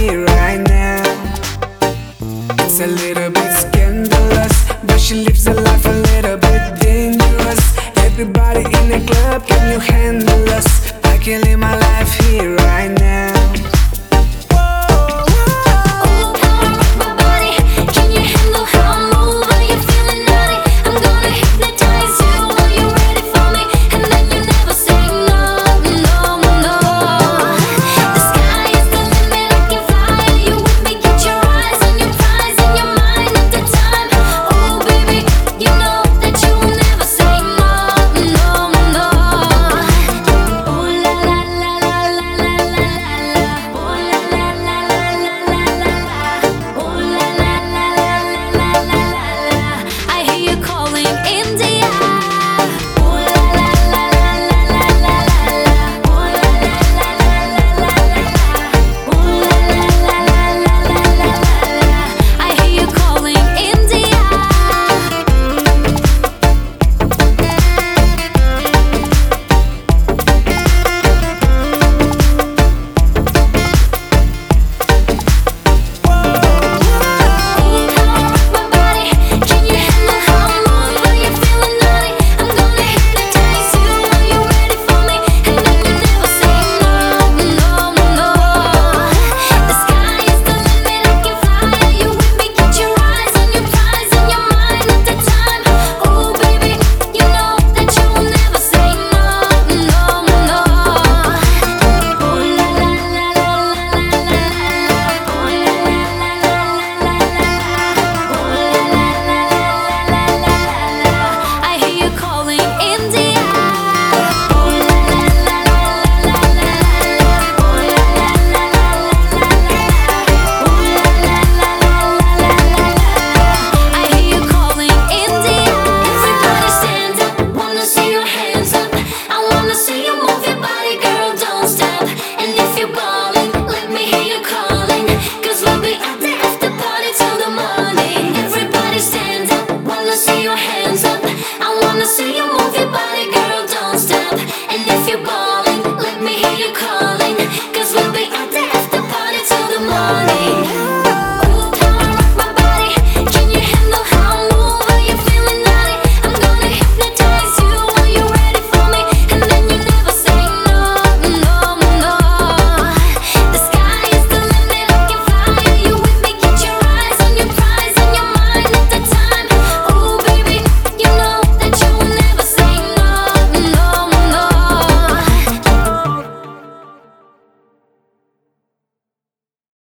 me right now. It's a little your hands